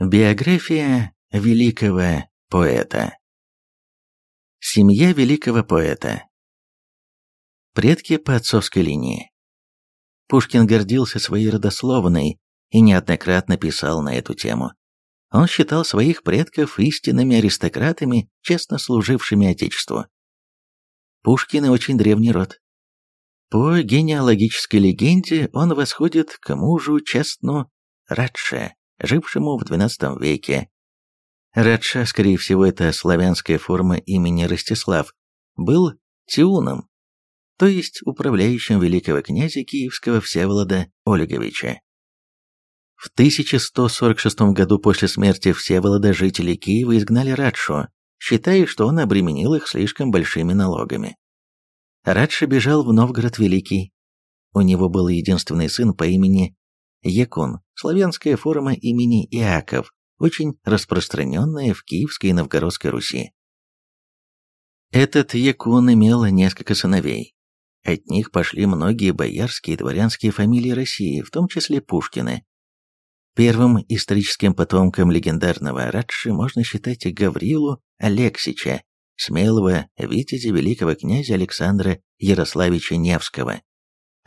Биография великого поэта Семья великого поэта Предки по отцовской линии Пушкин гордился своей родословной и неоднократно писал на эту тему. Он считал своих предков истинными аристократами, честно служившими Отечеству. Пушкин очень древний род. По генеалогической легенде он восходит к мужу Честну Радше, жившему в XII веке. Радша, скорее всего, это славянская форма имени Ростислав, был Тиуном, то есть управляющим великого князя Киевского Всеволода Ольговича. В 1146 году после смерти Всеволода жители Киева изгнали Радшу, считая, что он обременил их слишком большими налогами. Радша бежал в Новгород Великий. У него был единственный сын по имени Якун, славянская форма имени Иаков, очень распространенная в Киевской и Новгородской Руси. Этот Якун имел несколько сыновей. От них пошли многие боярские и дворянские фамилии России, в том числе Пушкины. Первым историческим потомком легендарного Радши можно считать Гаврилу Алексича, смелого витязя великого князя Александра Ярославича Невского,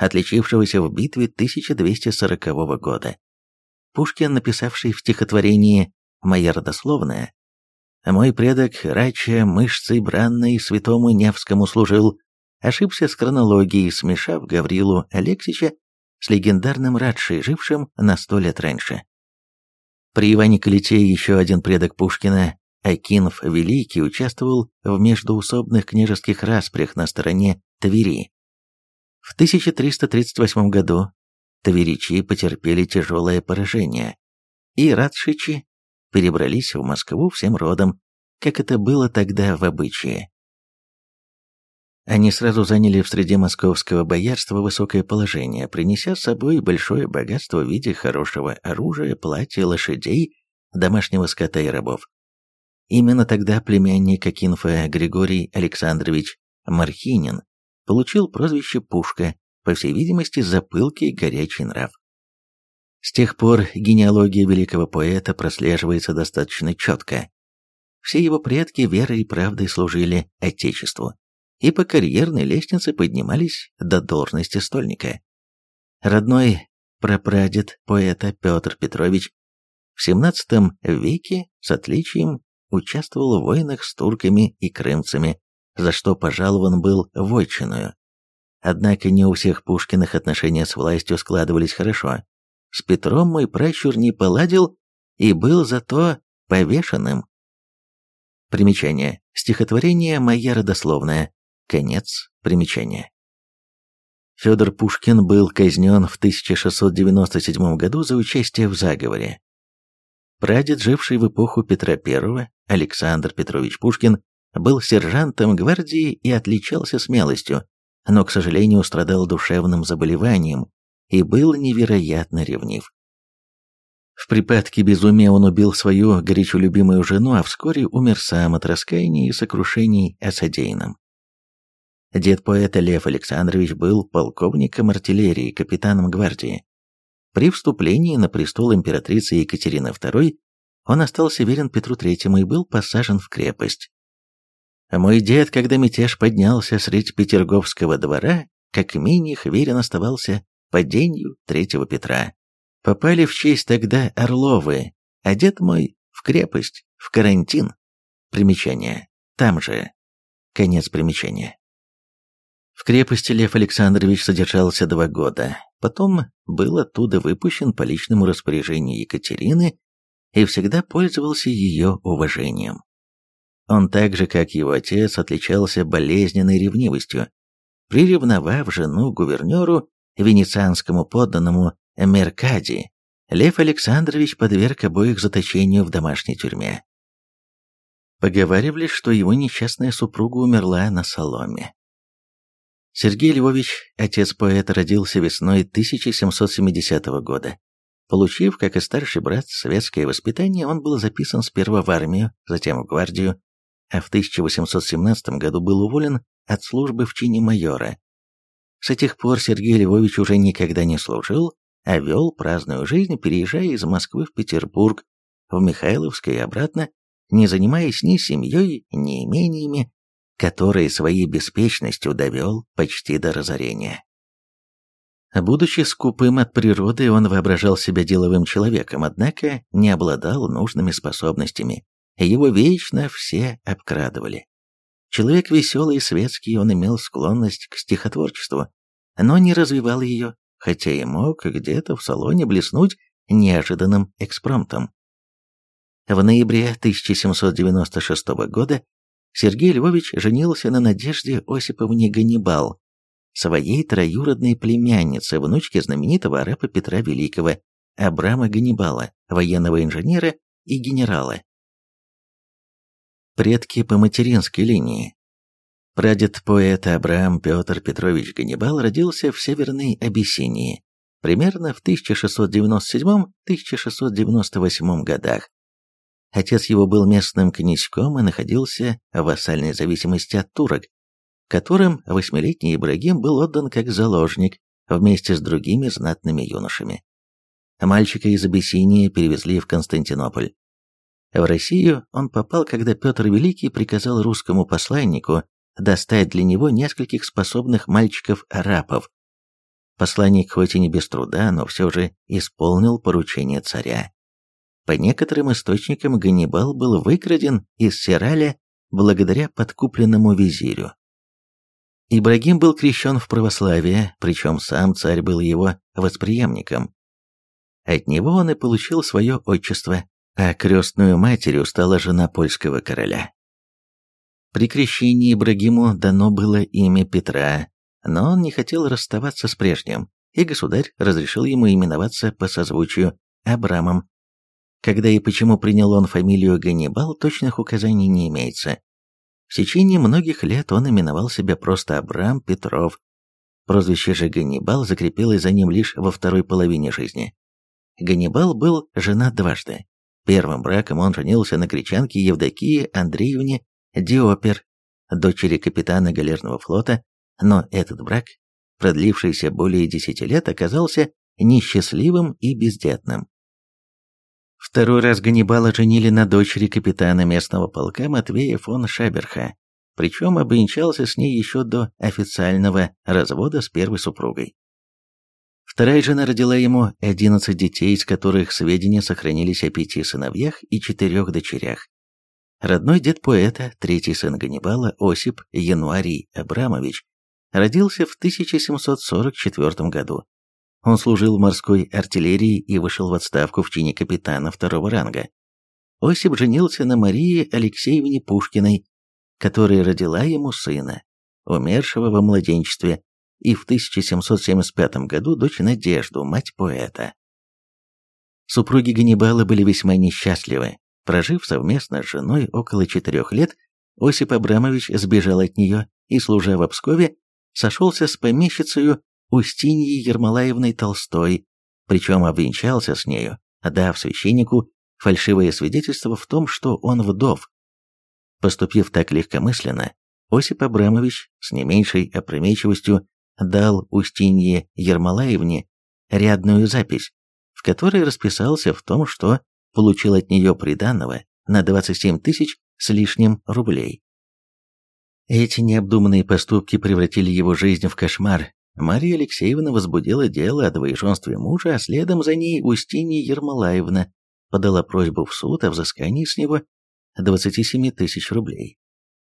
отличившегося в битве 1240 года. Пушкин, написавший в стихотворении «Моя родословная», «Мой предок Рача мышцей бранной святому Невскому служил», ошибся с хронологией, смешав Гаврилу Алексича с легендарным Радшей, жившим на сто лет раньше. При Иване Калите еще один предок Пушкина, Акинф Великий, участвовал в междуусобных княжеских распрях на стороне Твери. В 1338 году тверичи потерпели тяжелое поражение, и радшичи перебрались в Москву всем родом, как это было тогда в обычае. Они сразу заняли в среде московского боярства высокое положение, принеся с собой большое богатство в виде хорошего оружия, платья, лошадей, домашнего скота и рабов. Именно тогда племянник Акинфа Григорий Александрович Мархинин получил прозвище Пушка, по всей видимости, за пылкий горячий нрав. С тех пор генеалогия великого поэта прослеживается достаточно четко. Все его предки верой и правдой служили Отечеству и по карьерной лестнице поднимались до должности стольника. Родной прапрадед поэта Петр Петрович в XVII веке с отличием участвовал в войнах с турками и крымцами, за что пожалован был в отчиную. Однако не у всех Пушкиных отношения с властью складывались хорошо. С Петром мой пращур не поладил и был зато повешенным. Примечание. Стихотворение «Моя родословная». Конец примечания. Федор Пушкин был казнен в 1697 году за участие в заговоре. Прадед, живший в эпоху Петра I, Александр Петрович Пушкин, был сержантом гвардии и отличался смелостью, но, к сожалению, страдал душевным заболеванием и был невероятно ревнив. В припадке безумия он убил свою горячо любимую жену, а вскоре умер сам от раскаяния и сокрушений о содеянном. Дед поэта Лев Александрович был полковником артиллерии, капитаном гвардии. При вступлении на престол императрицы Екатерины II он остался верен Петру III и был посажен в крепость. Мой дед, когда мятеж поднялся средь Петерговского двора, как миних верен оставался падению третьего Петра. Попали в честь тогда Орловы, а дед мой в крепость, в карантин. Примечание. Там же. Конец примечания. В крепости Лев Александрович содержался два года, потом был оттуда выпущен по личному распоряжению Екатерины и всегда пользовался ее уважением. Он так же, как его отец, отличался болезненной ревнивостью. Приревновав жену гувернеру, венецианскому подданному Меркади, Лев Александрович подверг обоих заточению в домашней тюрьме. Поговаривали, что его несчастная супруга умерла на соломе. Сергей Львович, отец поэта, родился весной 1770 года. Получив, как и старший брат, советское воспитание, он был записан сперва в армию, затем в гвардию, а в 1817 году был уволен от службы в чине майора. С тех пор Сергей Львович уже никогда не служил, а вел праздную жизнь, переезжая из Москвы в Петербург, в Михайловское и обратно, не занимаясь ни семьей, ни имениями, которые своей беспечностью довел почти до разорения. Будучи скупым от природы, он воображал себя деловым человеком, однако не обладал нужными способностями. Его вечно все обкрадывали. Человек веселый и светский, он имел склонность к стихотворчеству, но не развивал ее, хотя и мог где-то в салоне блеснуть неожиданным экспромтом. В ноябре 1796 года Сергей Львович женился на Надежде Осиповне Ганнибал, своей троюродной племяннице, внучке знаменитого арапа Петра Великого, Абрама Ганнибала, военного инженера и генерала. Предки по материнской линии. Прадед поэта Абрам Петр Петрович Ганнибал родился в Северной Абиссинии примерно в 1697-1698 годах. Отец его был местным князьком и находился в вассальной зависимости от турок, которым восьмилетний Ибрагим был отдан как заложник вместе с другими знатными юношами. Мальчика из Абиссинии перевезли в Константинополь. В Россию он попал, когда Петр Великий приказал русскому посланнику достать для него нескольких способных мальчиков-арапов. Посланник хоть и не без труда, но все же исполнил поручение царя. По некоторым источникам Ганнибал был выкраден из Сираля благодаря подкупленному визирю. Ибрагим был крещен в православие, причем сам царь был его восприемником. От него он и получил свое отчество, а крестную матерью стала жена польского короля. При крещении Ибрагиму дано было имя Петра, но он не хотел расставаться с прежним, и государь разрешил ему именоваться по созвучию Абрамом. Когда и почему принял он фамилию Ганнибал, точных указаний не имеется. В течение многих лет он именовал себя просто Абрам Петров. Прозвище же Ганнибал закрепилось за ним лишь во второй половине жизни. Ганнибал был женат дважды. Первым браком он женился на гречанке Евдокии Андреевне Диопер, дочери капитана галерного флота, но этот брак, продлившийся более десяти лет, оказался несчастливым и бездетным. Второй раз Ганнибала женили на дочери капитана местного полка Матвея фон Шаберха, причем обвенчался с ней еще до официального развода с первой супругой. Вторая жена родила ему 11 детей, из которых сведения сохранились о пяти сыновьях и четырех дочерях. Родной дед поэта, третий сын Ганнибала, Осип Януарий Абрамович, родился в 1744 году он служил в морской артиллерии и вышел в отставку в чине капитана второго ранга. Осип женился на Марии Алексеевне Пушкиной, которая родила ему сына, умершего во младенчестве, и в 1775 году дочь Надежду, мать поэта. Супруги Ганнибала были весьма несчастливы. Прожив совместно с женой около четырех лет, Осип Абрамович сбежал от нее и, служа в Обскове, сошелся с помещицей Устиньей Ермолаевной Толстой, причем обвенчался с нею, дав священнику фальшивое свидетельство в том, что он вдов. Поступив так легкомысленно, Осип Абрамович с не меньшей опрометчивостью дал Устинье Ермолаевне рядную запись, в которой расписался в том, что получил от нее приданного на 27 тысяч с лишним рублей. Эти необдуманные поступки превратили его жизнь в кошмар, Мария Алексеевна возбудила дело о двоеженстве мужа, а следом за ней Устинья Ермолаевна подала просьбу в суд о взыскании с него 27 тысяч рублей.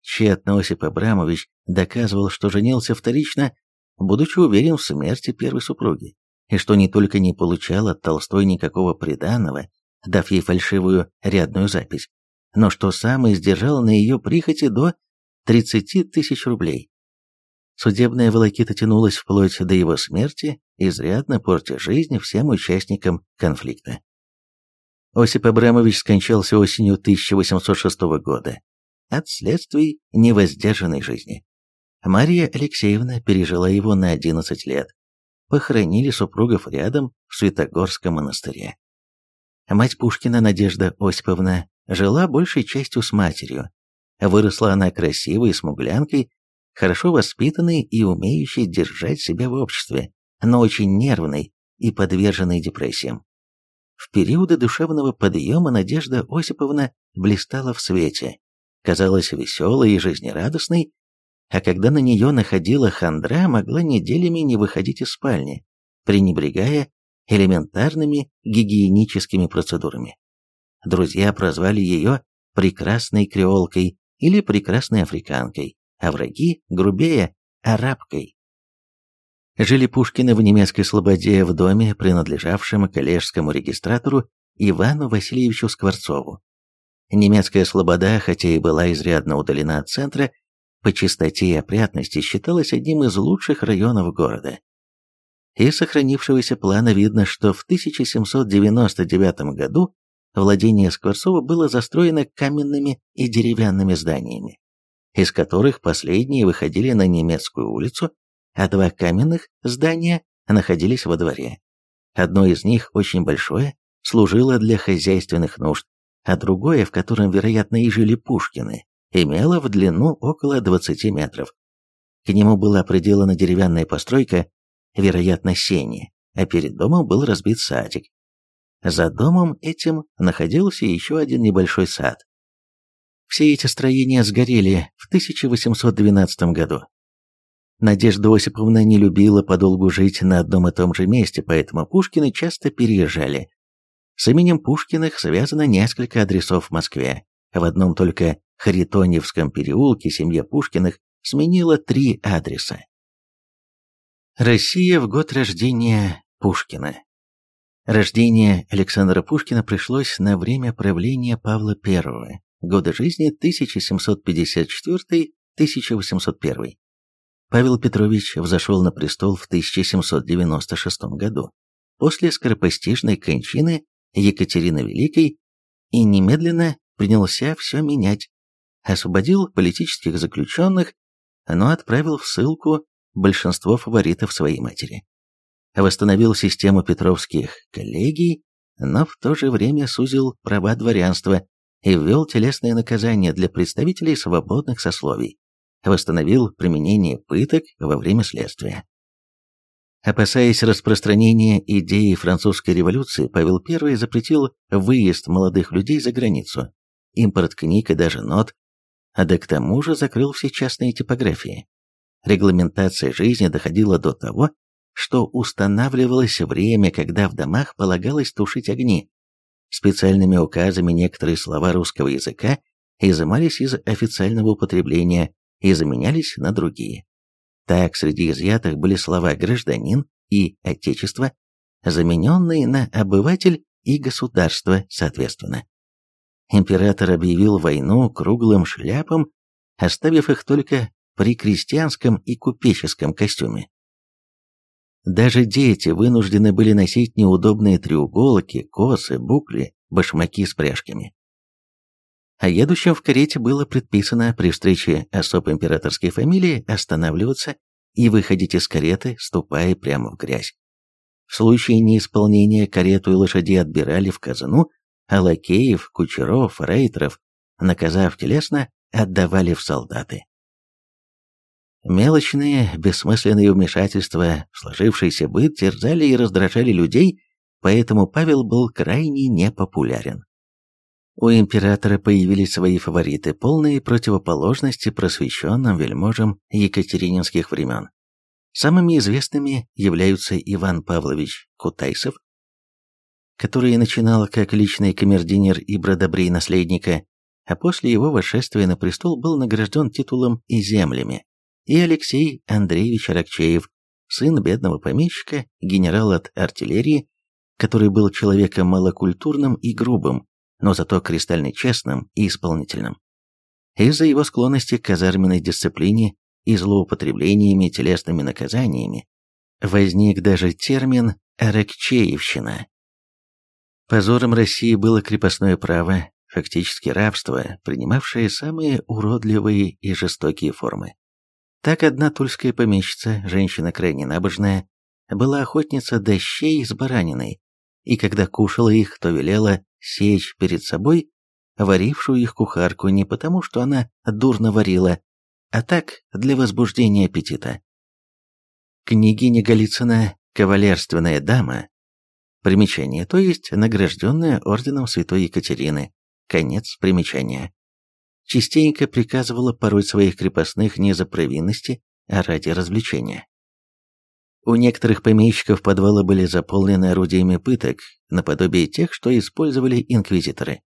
Тщетно Осип Абрамович доказывал, что женился вторично, будучи уверен в смерти первой супруги, и что не только не получал от Толстой никакого приданого, дав ей фальшивую рядную запись, но что сам издержал на ее прихоти до 30 тысяч рублей. Судебная волокита тянулась вплоть до его смерти, изрядно портя жизнь всем участникам конфликта. Осип Абрамович скончался осенью 1806 года от следствий невоздержанной жизни. Мария Алексеевна пережила его на 11 лет. Похоронили супругов рядом в Святогорском монастыре. Мать Пушкина Надежда Осиповна жила большей частью с матерью. Выросла она красивой смуглянкой хорошо воспитанный и умеющий держать себя в обществе, но очень нервный и подверженный депрессиям. В периоды душевного подъема Надежда Осиповна блистала в свете, казалась веселой и жизнерадостной, а когда на нее находила хандра, могла неделями не выходить из спальни, пренебрегая элементарными гигиеническими процедурами. Друзья прозвали ее «прекрасной креолкой» или «прекрасной африканкой», а враги, грубее, «арабкой». Жили Пушкины в немецкой слободе в доме, принадлежавшем коллежскому регистратору Ивану Васильевичу Скворцову. Немецкая слобода, хотя и была изрядно удалена от центра, по чистоте и опрятности считалась одним из лучших районов города. Из сохранившегося плана видно, что в 1799 году владение Скворцова было застроено каменными и деревянными зданиями, из которых последние выходили на немецкую улицу, а два каменных здания находились во дворе. Одно из них, очень большое, служило для хозяйственных нужд, а другое, в котором, вероятно, и жили Пушкины, имело в длину около 20 метров. К нему была приделана деревянная постройка, вероятно, сени, а перед домом был разбит садик. За домом этим находился еще один небольшой сад. Все эти строения сгорели в 1812 году. Надежда Осиповна не любила подолгу жить на одном и том же месте, поэтому Пушкины часто переезжали. С именем Пушкиных связано несколько адресов в Москве. В одном только Харитоньевском переулке семья Пушкиных сменила три адреса. Россия в год рождения Пушкина. Рождение Александра Пушкина пришлось на время правления Павла I, года жизни 1754-1801. Павел Петрович взошел на престол в 1796 году, после скоропостижной кончины Екатерины Великой, и немедленно принялся все менять. Освободил политических заключенных, но отправил в ссылку большинство фаворитов своей матери. Восстановил систему петровских коллегий, но в то же время сузил права дворянства и ввел телесные наказания для представителей свободных сословий. Восстановил применение пыток во время следствия. Опасаясь распространения идеи французской революции, Павел I запретил выезд молодых людей за границу, импорт книг и даже нот, а да к тому же закрыл все частные типографии регламентация жизни доходила до того, что устанавливалось время, когда в домах полагалось тушить огни. Специальными указами некоторые слова русского языка изымались из официального употребления и заменялись на другие. Так, среди изъятых были слова «гражданин» и «отечество», замененные на «обыватель» и «государство» соответственно. Император объявил войну круглым шляпам, оставив их только при крестьянском и купеческом костюме. Даже дети вынуждены были носить неудобные треуголки, косы, букли, башмаки с пряжками. А едущим в карете было предписано при встрече особ императорской фамилии останавливаться и выходить из кареты, ступая прямо в грязь. В случае неисполнения карету и лошади отбирали в казну, а лакеев, кучеров, рейтеров, наказав телесно, отдавали в солдаты. Мелочные, бессмысленные вмешательства в сложившийся быт терзали и раздражали людей, поэтому Павел был крайне непопулярен. У императора появились свои фавориты, полные противоположности просвещенным вельможам екатерининских времен. Самыми известными являются Иван Павлович Кутайсов, который начинал как личный камердинер и бродобрей наследника, а после его восшествия на престол был награжден титулом и землями и Алексей Андреевич Аракчеев, сын бедного помещика, генерал от артиллерии, который был человеком малокультурным и грубым, но зато кристально честным и исполнительным. Из-за его склонности к казарменной дисциплине и злоупотреблениями телесными наказаниями возник даже термин «аракчеевщина». Позором России было крепостное право, фактически рабство, принимавшее самые уродливые и жестокие формы. Так одна тульская помещица, женщина крайне набожная, была охотница до щей с бараниной, и когда кушала их, то велела сечь перед собой варившую их кухарку не потому, что она дурно варила, а так для возбуждения аппетита. Княгиня Голицына, кавалерственная дама, Примечание, то есть награжденная орденом Святой Екатерины. Конец примечания. Частенько приказывала пороть своих крепостных не за провинности, а ради развлечения. У некоторых помещиков подвалы были заполнены орудиями пыток, наподобие тех, что использовали инквизиторы.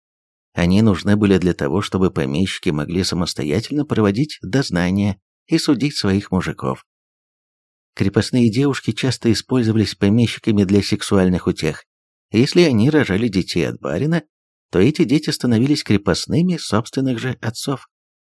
Они нужны были для того, чтобы помещики могли самостоятельно проводить дознания и судить своих мужиков. Крепостные девушки часто использовались помещиками для сексуальных утех. Если они рожали детей от барина, то эти дети становились крепостными собственных же отцов.